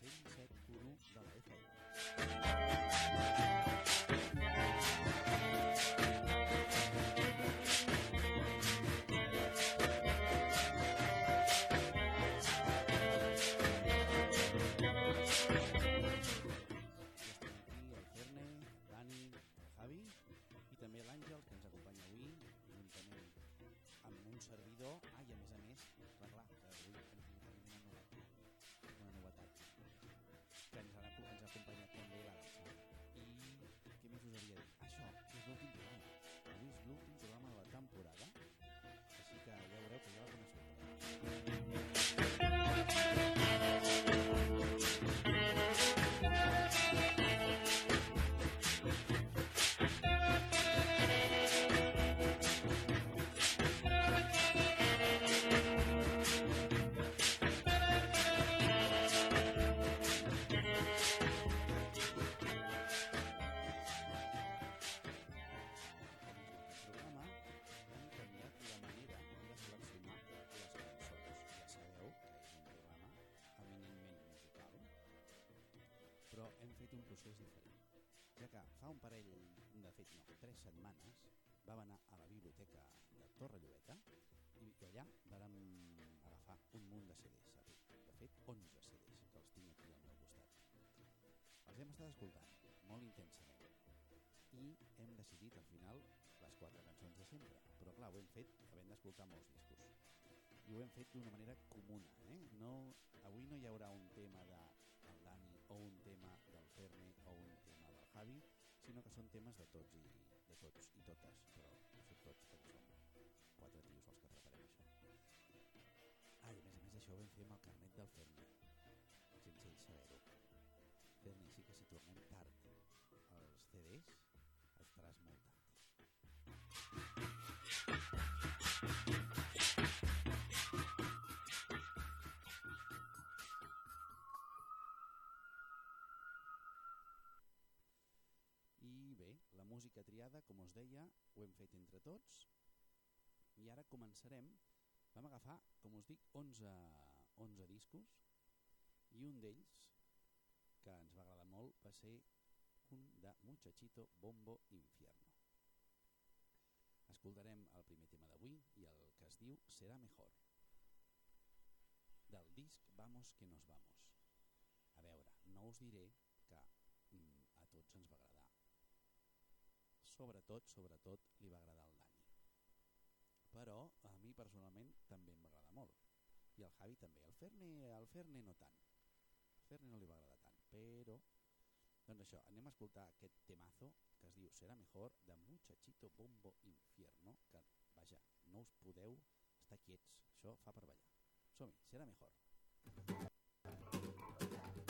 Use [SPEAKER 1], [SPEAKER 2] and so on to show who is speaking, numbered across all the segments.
[SPEAKER 1] Sing procés diferent. Ja que fa un parell, de fet no, tres setmanes, vam anar a la biblioteca de Torre Llobeta i, allà vàrem agafar un munt de CDs. De fet, 11 CDs, que els tinc aquí al meu costat. Els hem estat escoltant molt intensament i hem decidit al final les quatre cançons de sempre. Però clar, ho hem fet havent d'escoltar molts discos. I ho hem fet d'una manera comuna. Eh? No, avui no hi haurà un tema de el Dani o un Javi, sinó que són temes de tots i de tots i totes, però són tots perquè som quatre tios els que preparem això. Ah, i a més a més això ho vam fer amb el carnet del Ferne, sense ell saber-ho. Ferne, sí que si tornem tard música triada, com us deia, ho hem fet entre tots i ara començarem. Vam agafar, com us dic, 11, 11 discos i un d'ells, que ens va agradar molt, va ser un de Muchachito Bombo Infierno. Escoltarem el primer tema d'avui i el que es diu Serà Mejor. Del disc Vamos que nos vamos. A veure, no us diré que mm, a tots ens va agradar. Sobretot, sobretot, li va agradar al Dani. Però a mi personalment també em va agradar molt. I al Javi també. Al Ferne, al Ferne no tant. Al Ferne no li va agradar tant, però doncs això, anem a escoltar aquest temazo que es diu Serà mejor de Muchachito Bombo Infierno que, vaja, no us podeu estar quiets, això fa per ballar. Som-hi, serà mejor. aquest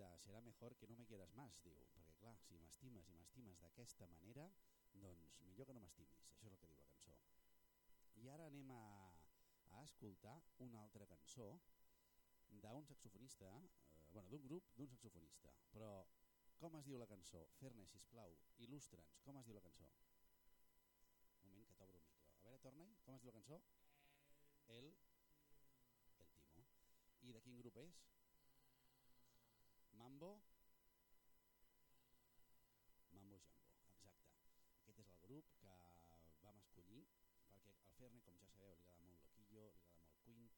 [SPEAKER 1] de serà mejor que no me quieras más, diu, perquè clar, si m'estimes i m'estimes d'aquesta manera, doncs millor que no m'estimis, això és el que diu la cançó. I ara anem a, a escoltar una altra cançó d'un saxofonista, eh, bueno, d'un grup d'un saxofonista, però com es diu la cançó? Fer-ne, sisplau, il·lustra'ns, com es diu la cançó? Un moment que t'obro el micro. A veure, torna-hi, com es diu la cançó? El... El Timo. I de quin grup és? Mambo? Mambo Jambo, exacte. Aquest és el grup que vam escollir perquè al Ferne, com ja sabeu, li agrada molt Loquillo, li agrada molt Queen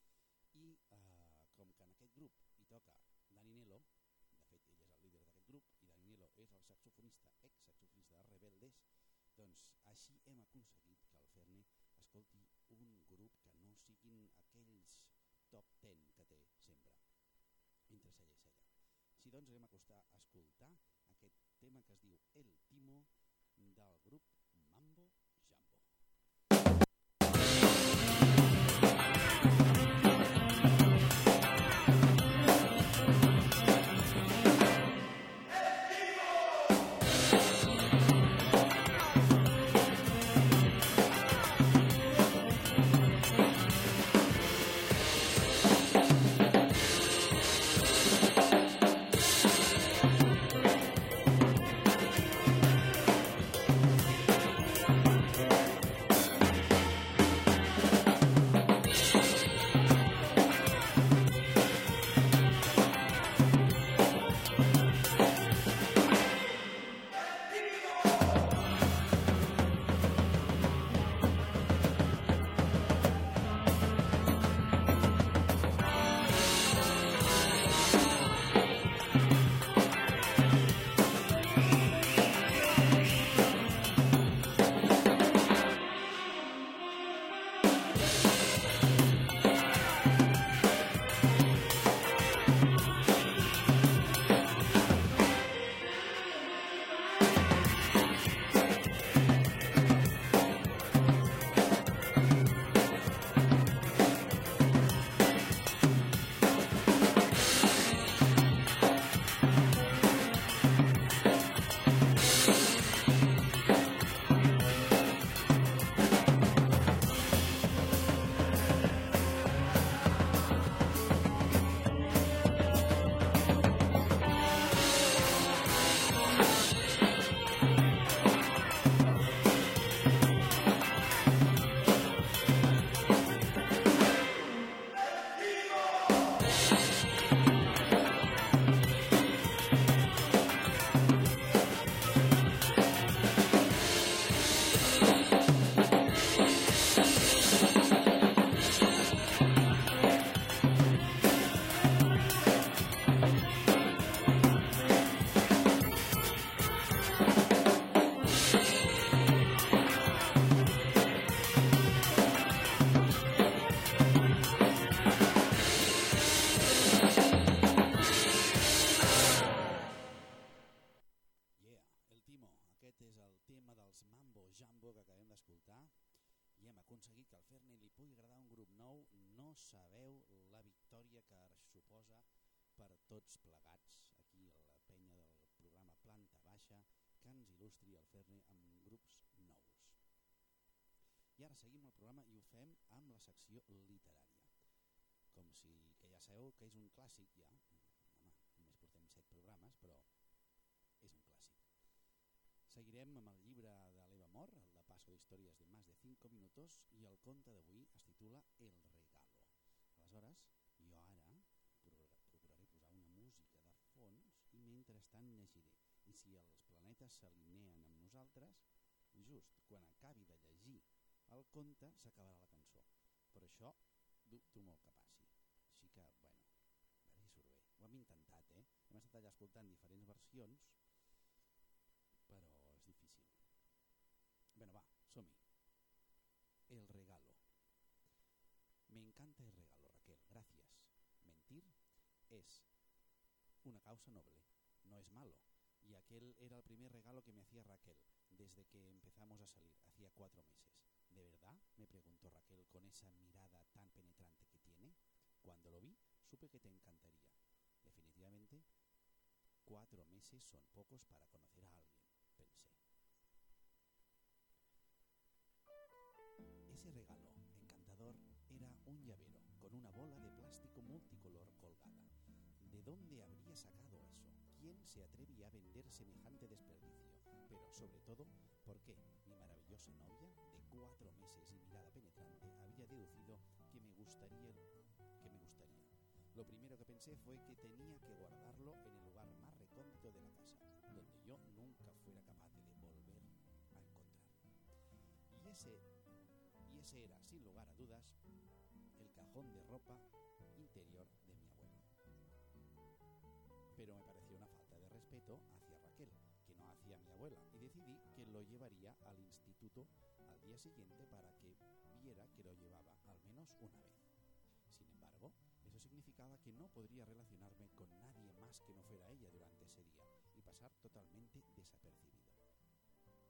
[SPEAKER 1] i eh, com que en aquest grup hi toca Dani Nelo, de fet ell és el líder d'aquest grup i Dani Nelo és el saxofonista, ex-saxofonista de Rebeldes, doncs així hem aconseguit que el Ferne escolti un grup que no siguin aquells top 10 que té sempre, entre cella i cella. Així doncs anem a costar a escoltar aquest tema que es diu El Timo del grup aconseguit que al Ferne li pugui agradar un grup nou. No sabeu la victòria que suposa per tots plegats aquí a la penya del programa Planta Baixa que ens il·lustri el Ferne amb grups nous. I ara seguim el programa i ho fem amb la secció literària. Com si, que ja sabeu que és un clàssic ja, home, només portem set programes, però és un clàssic. Seguirem amb el llibre de l'Eva Mor, Paso d'Històries de més de 5 minuts, i el conte d'avui es titula El regalo. Aleshores, jo ara pro- procuraré posar una música de fons i mentrestant llegiré. I si els planetes s'alineen amb nosaltres, just quan acabi de llegir el conte s'acabarà la cançó. Per això dubto molt que passi. Així que, bueno, a veure si surt bé. Ho hem intentat, eh? Hem estat allà escoltant diferents versions, però és difícil. Bueno, va, encanta el regalo, Raquel, gracias. Mentir es una causa noble, no es malo. Y aquel era el primer regalo que me hacía Raquel desde que empezamos a salir, hacía cuatro meses. ¿De verdad? me preguntó Raquel con esa mirada tan penetrante que tiene. Cuando lo vi, supe que te encantaría. Definitivamente, cuatro meses son pocos para conocer a alguien, pensé. Ese regalo un llavero con una bola de plástico multicolor colgada. ¿De dónde habría sacado eso? ¿Quién se atrevía a vender semejante desperdicio? Pero sobre todo, ¿por qué mi maravillosa novia, de cuatro meses y mirada penetrante, había deducido que me gustaría que me gustaría? Lo primero que pensé fue que tenía que guardarlo en el lugar más recóndito de la casa, donde yo nunca fuera capaz de volver a encontrarlo. Y ese, y ese era, sin lugar a dudas, cajón de ropa interior de mi abuela. Pero me pareció una falta de respeto hacia Raquel, que no hacía mi abuela, y decidí que lo llevaría al instituto al día siguiente para que viera que lo llevaba al menos una vez. Sin embargo, eso significaba que no podría relacionarme con nadie más que no fuera ella durante ese día y pasar totalmente desapercibido.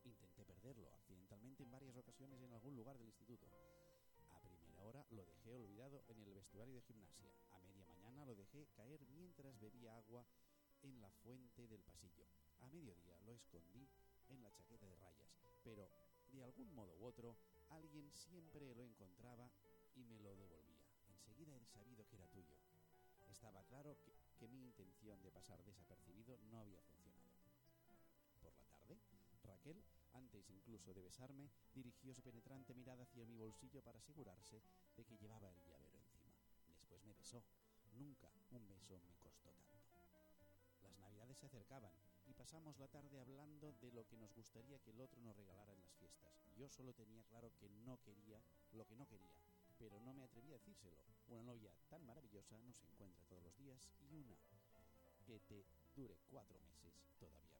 [SPEAKER 1] Intenté perderlo accidentalmente en varias ocasiones en algún lugar del instituto. Lo dejé olvidado en el vestuario de gimnasia. A media mañana lo dejé caer mientras bebía agua en la fuente del pasillo. A mediodía lo escondí en la chaqueta de rayas, pero de algún modo u otro alguien siempre lo encontraba y me lo devolvía. Enseguida he sabido que era tuyo. Estaba claro que, que mi intención de pasar desapercibido no había funcionado. Por la tarde, Raquel, antes incluso de besarme, dirigió su penetrante mirada hacia mi bolsillo para asegurarse de que llevaba el llavero encima. Después me besó. Nunca un beso me costó tanto. Las navidades se acercaban y pasamos la tarde hablando de lo que nos gustaría que el otro nos regalara en las fiestas. Yo solo tenía claro que no quería lo que no quería, pero no me atreví a decírselo. Una novia tan maravillosa no se encuentra todos los días y una que te dure cuatro meses todavía.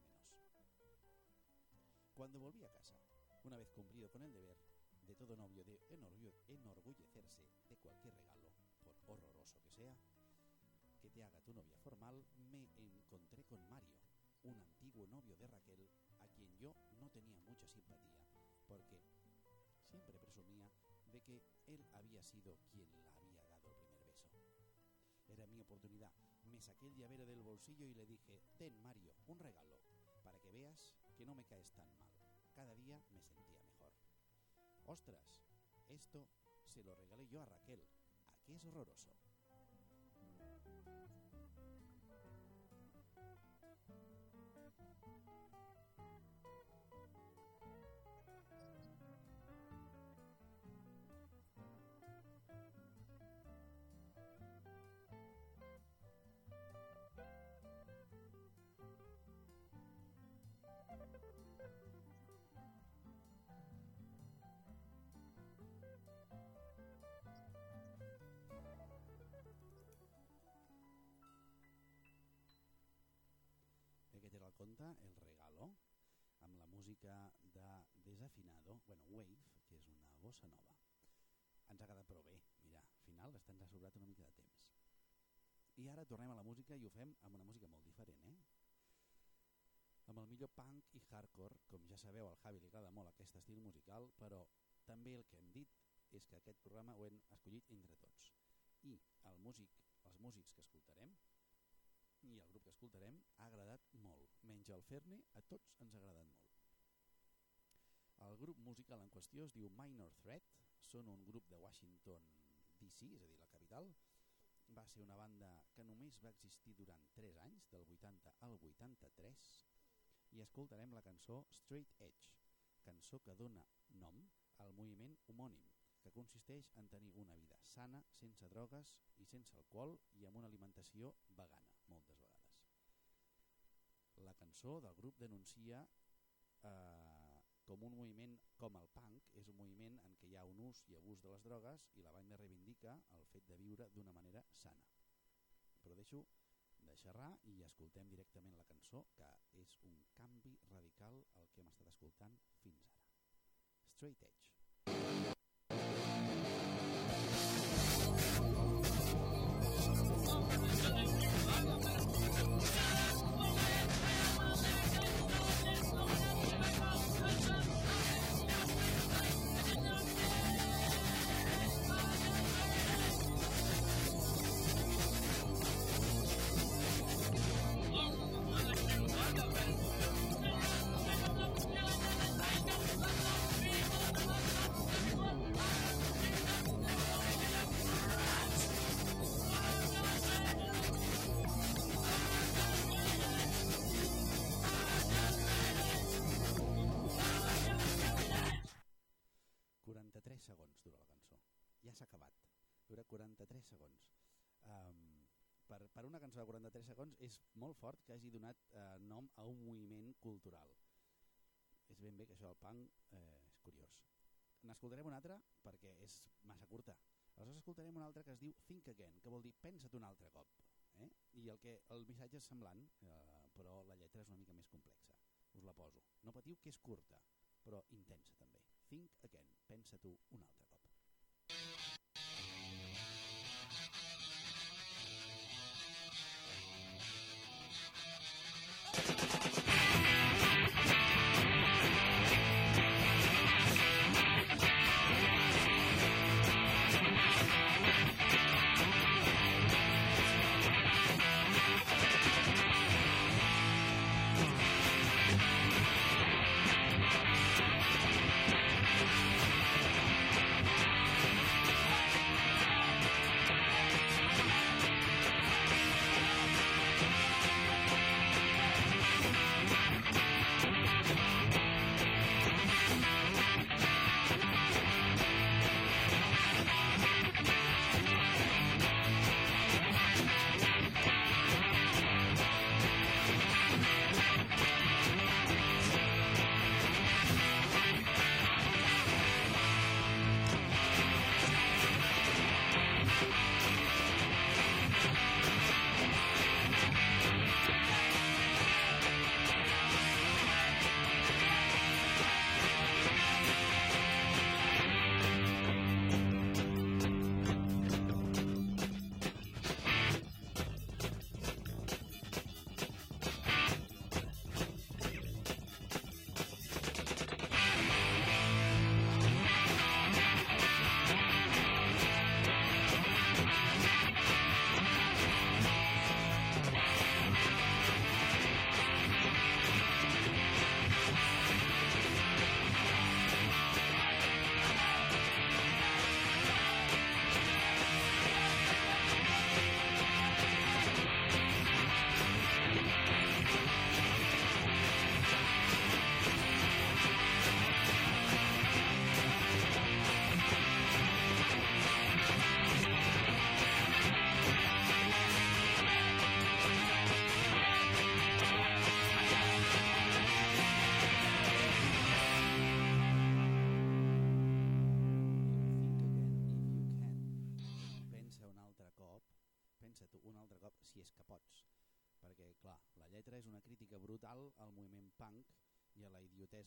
[SPEAKER 1] Cuando volví a casa, una vez cumplido con el deber de todo novio de enorgullecerse de cualquier regalo, por horroroso que sea, que te haga tu novia formal, me encontré con Mario, un antiguo novio de Raquel, a quien yo no tenía mucha simpatía, porque siempre presumía de que él había sido quien la había dado el primer beso. Era mi oportunidad. Me saqué el llavero del bolsillo y le dije, ten Mario, un regalo, para que veas que no me caes tan mal. Cada día me sentía mejor. Ostras, esto se lo regalé yo a Raquel. ¿A qué es horroroso? Era el regalo, amb la música de Desafinado, bueno, Wave, que és una bossa nova. Ens ha quedat prou bé, mira, al final està ens ha sobrat una mica de temps. I ara tornem a la música i ho fem amb una música molt diferent, eh? Amb el millor punk i hardcore, com ja sabeu, al Javi li agrada molt aquest estil musical, però també el que hem dit és que aquest programa ho hem escollit entre tots. I el músic, els músics que escoltarem i el grup que escoltarem ha agradat molt. Menys el Ferni, a tots ens ha agradat molt. El grup musical en qüestió es diu Minor Threat, són un grup de Washington DC, és a dir, la capital. Va ser una banda que només va existir durant 3 anys, del 80 al 83, i escoltarem la cançó Straight Edge, cançó que dona nom al moviment homònim, que consisteix en tenir una vida sana, sense drogues i sense alcohol i amb una alimentació vegana, moltes. La cançó del grup denuncia eh, com un moviment com el punk, és un moviment en què hi ha un ús i abús de les drogues i la banda reivindica el fet de viure d'una manera sana. Però deixo de xerrar i escoltem directament la cançó, que és un canvi radical al que hem estat escoltant fins ara. Straight Edge. 43 segons és molt fort que hagi donat eh, nom a un moviment cultural. És ben bé que això del punk eh, és curiós. N'escoltarem una altra perquè és massa curta. Aleshores escoltarem una altra que es diu Think Again, que vol dir pensa't un altre cop. Eh? I el, que, el missatge és semblant, eh, però la lletra és una mica més complexa. Us la poso. No patiu que és curta, però intensa també. Think Again, pensa tu un altre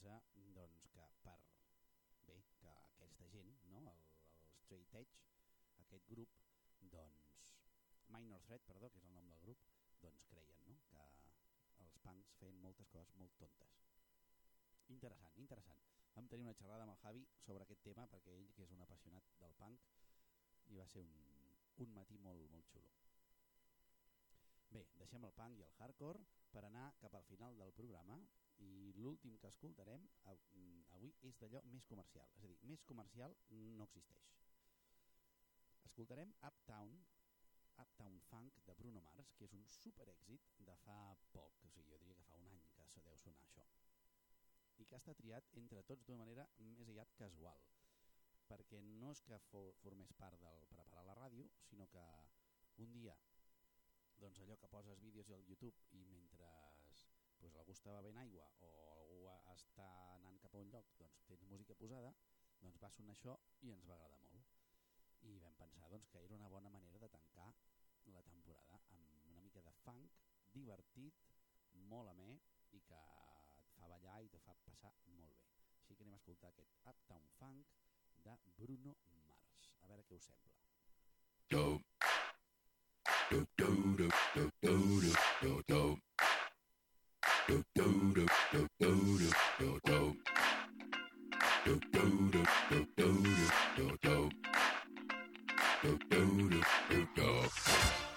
[SPEAKER 1] a la idiotesa doncs, que per bé, que aquesta gent, no? el, el Straight Edge, aquest grup, doncs, Minor Threat, perdó, que és el nom del grup, doncs creien no? que els punks feien moltes coses molt tontes. Interessant, interessant. Vam tenir una xerrada amb el Javi sobre aquest tema perquè ell, que és un apassionat del punk, i va ser un, un matí molt, molt xulo. Bé, deixem el punk i el hardcore per anar cap al final del programa i l'últim que escoltarem mm, avui és d'allò més comercial, és a dir, més comercial no existeix. Escoltarem Uptown, Uptown Funk de Bruno Mars, que és un super èxit de fa poc, o sigui, jo diria que fa un any que deu sonar això, i que estat triat entre tots d'una manera més aviat casual, perquè no és que formés part del preparar la ràdio, sinó que un dia doncs allò que poses vídeos al YouTube i mentre doncs algú està bevent aigua o algú està anant cap a un lloc, doncs tens música posada, doncs va sonar això i ens va agradar molt. I vam pensar doncs, que era una bona manera de tancar la temporada amb una mica de funk, divertit, molt amè i que et fa ballar i te fa passar molt bé. Així que anem a escoltar aquest Uptown Funk de Bruno Mars. A veure què us sembla. Do. Do, do, do, do, do, do, do, do. Dope.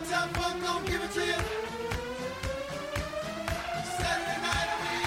[SPEAKER 2] Uptown Funk don't give it to you. Saturday night we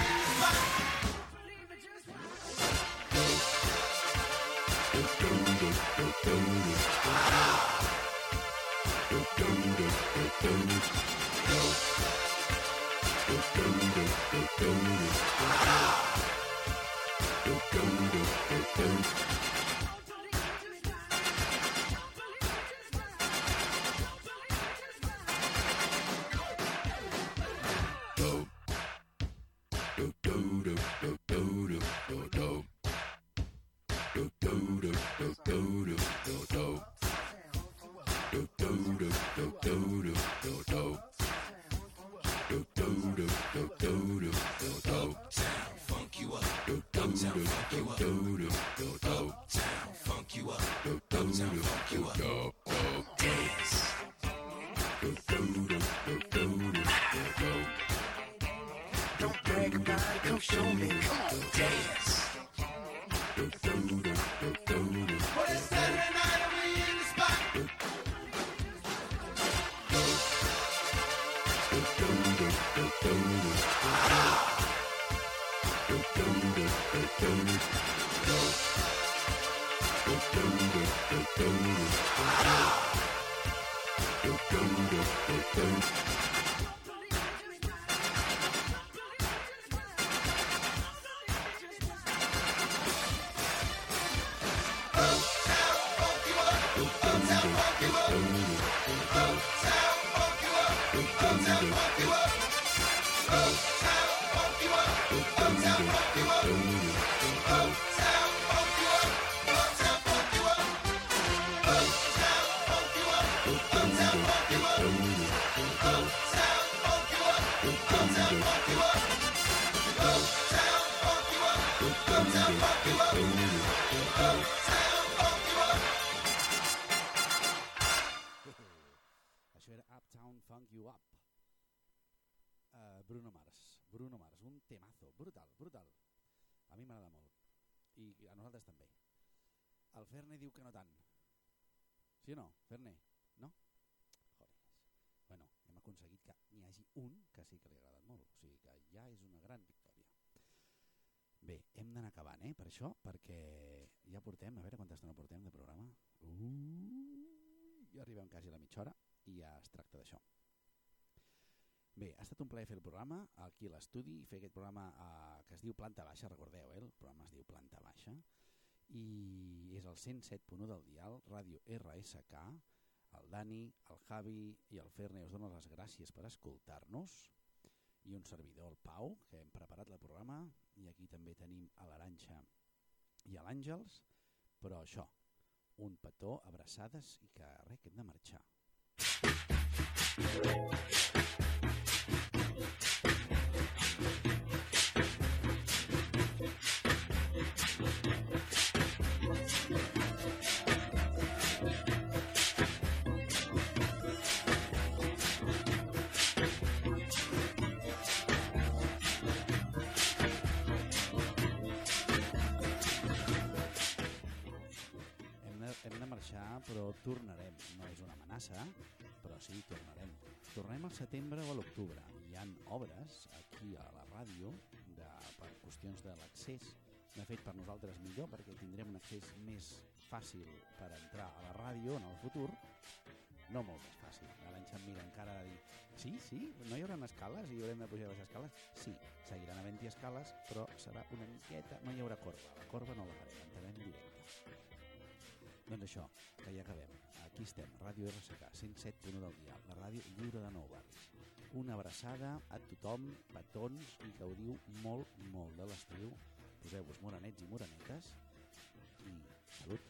[SPEAKER 2] Uptown Funk You
[SPEAKER 1] Up. Uh, Bruno Mars. Bruno Mars, un temazo. Brutal, brutal. A mi molt. I a nosaltres també. Ferne diu que no tant. Sí o no, Ferne? No? Joder. Bueno, hem aconseguit que n'hi hagi un que sí que li ha agradat molt. O sigui que ja és una gran victòria. Bé, hem eh, per això, perquè ja portem, a veure quanta estona portem de programa. Uh, ja arribem quasi a la mitja hora i ja es tracta d'això. Bé, ha estat un plaer fer el programa aquí a l'estudi, fer aquest programa eh, que es diu Planta Baixa, recordeu, eh? el programa es diu Planta Baixa, i és el 107.1 del dial, ràdio RSK, el Dani, el Javi i el Ferne us donen les gràcies per escoltar-nos, i un servidor, el Pau, que hem preparat el programa, i aquí també tenim a l'Aranxa i a l'Àngels, però això, un petó, abraçades i que res, que hem de marxar. Tornarem. No és una amenaça, però sí, tornarem. Tornarem al setembre o a l'octubre. Hi han obres aquí a la ràdio de, per qüestions de l'accés. De fet, per nosaltres millor, perquè tindrem un accés més fàcil per entrar a la ràdio en el futur, no molt més fàcil. Em mira encara de dir sí, sí, no hi haurà escales i haurem de pujar les escales? Sí, seguiran havent-hi escales, però serà una miqueta... No hi haurà corba, la corba no la farem, entrarem directe. Doncs això, que ja acabem. Aquí estem, Ràdio RSK, 107.1 del dia, la ràdio lliure de nou barris. Una abraçada a tothom, petons, i gaudiu molt, molt de l'estiu. Poseu-vos morenets i morenetes i salut.